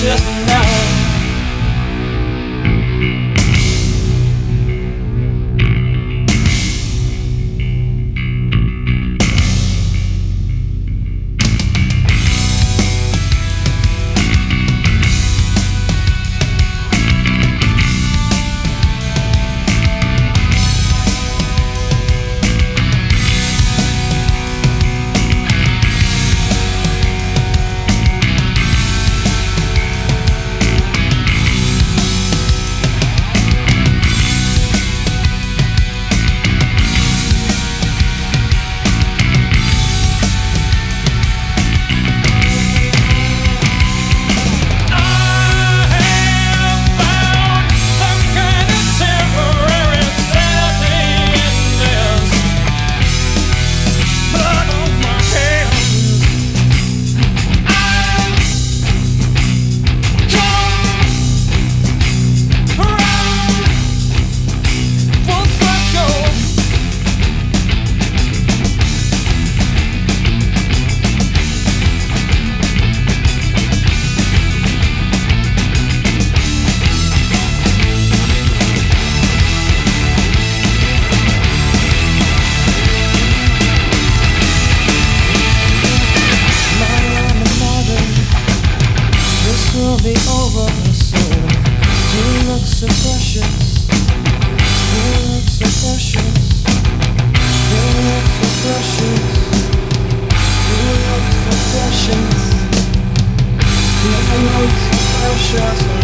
so will. You look so precious. You look so precious. You look so precious. You look so precious. You look so precious.